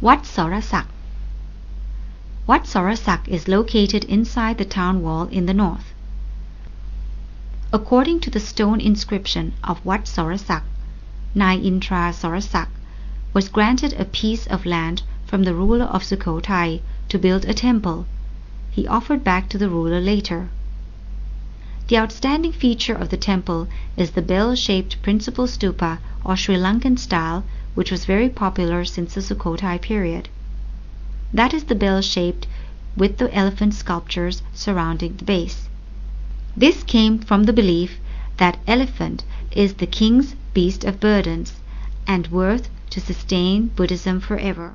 Wat Sorasak Wat Sorasak is located inside the town wall in the north. According to the stone inscription of Wat Sorasak, Nai Intra Sorasak was granted a piece of land from the ruler of Sukhothai to build a temple. He offered back to the ruler later. The outstanding feature of the temple is the bell-shaped principal stupa or Sri Lankan style which was very popular since the Sukhothai period. That is the bell-shaped with the elephant sculptures surrounding the base. This came from the belief that elephant is the king's beast of burdens and worth to sustain Buddhism forever.